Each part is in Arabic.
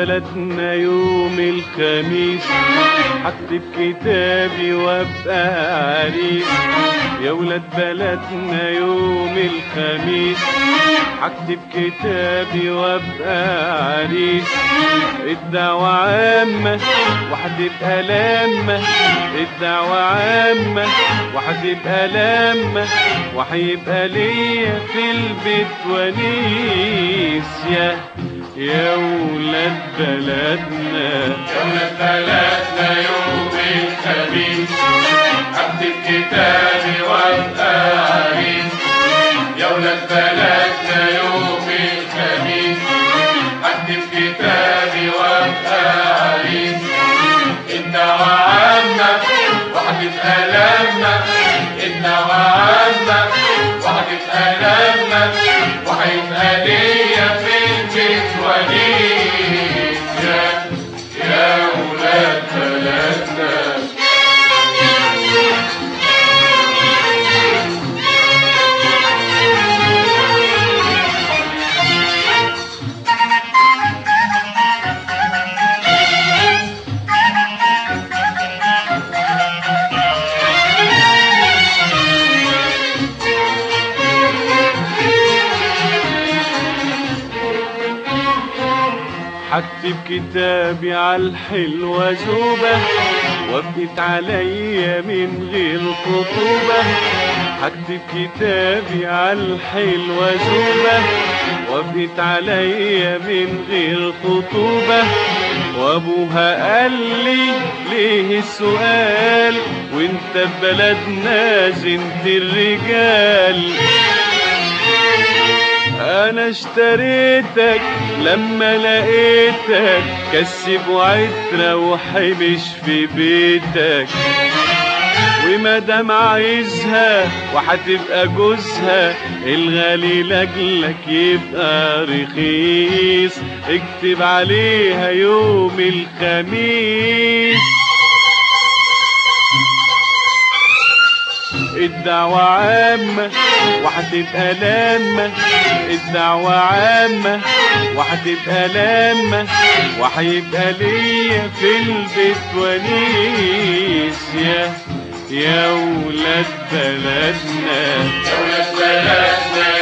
بلدنا يوم الخميس. هكتب كتابي وأبقى عريس يا ولاد بلدنا يوم الخميس. هكتب كتابي وأبقى عريس الدعوة عامة وهتبقى لامة الدعوة عامة وهتبقى لامة وهيبقى ليا في البيت ونيس. يا يا بلدنا. يوم بلدنا يوم الخميس وابقى عريس يا ولاد بلدنا يوم الخميس كتابي وابقى عريس الدعوة عامة وهتبقى لامة الدعوة عامة وهتبقى لامة وهيبقى ليا في البيت هكتب كتابي على الحلوة زوبة وابقت عليا من غير خطوبة. هكتب كتابي على الحلوة زوبة وابقت عليا من غير خطوبة. وأبوها قال لي ليه السؤال وانت في بلدنا زنت الرجال. أنا اشتريتك لما لقيتك كسب وعترة وحبش في بيتك. ومادام عايزها وهتبقى جوزها الغالي لاجلك يبقى رخيص. اكتب عليها يوم الخميس. الدعوة عامة وهتبقى لامة. الدعوة عامة وهتبقى لامة وهيبقى ليا في البيت ونيس. يا يا ولاد بلدنا يا ولاد بلدنا.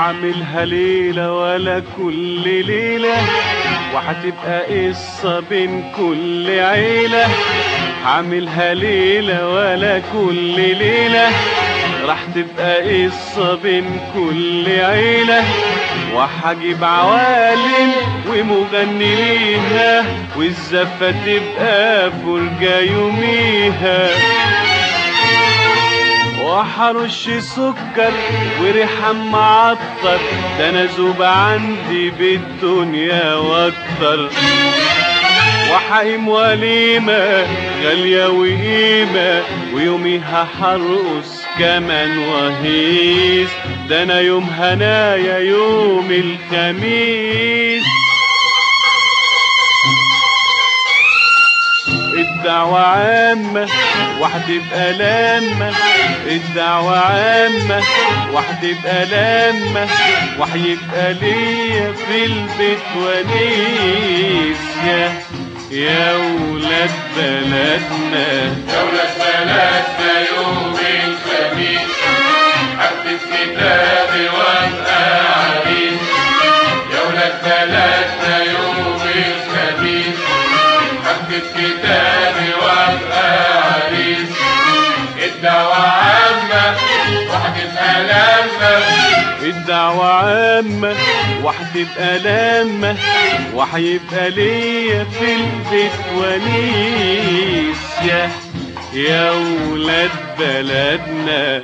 هعملها ليلة ولا كل ليلة وهتبقى قصة بين كل عيلة. هعملها ليلة ولا كل ليلة راح تبقى قصة بين كل عيلة. وهجيب عوالم ومغني ليها والزفة تبقى فرجة يوميها. وحرش سكر وريحة معطر ده أنا زوب عندي بالدنيا وأكتر وحقيم وليمة غالية وقيمة ويوميها حرقص كمان وهيس ده أنا يوم هنايا يوم الخميس. الدعوة عامة وهتبقى لامة الدعوة عامة وهتبقى لامة وهيبقى ليا في البيت ونيس. يا يا ولاد بلدنا. يا ولاد بلدنا يوم الخميس هكتب كتابي وابقى عريس. يا ولاد بلدنا يوم الخميس اكتب كتابي الدعوة عامة وهتبقى لامة وهيبقى ليا في البيت ونيس. يا يا ولاد بلدنا.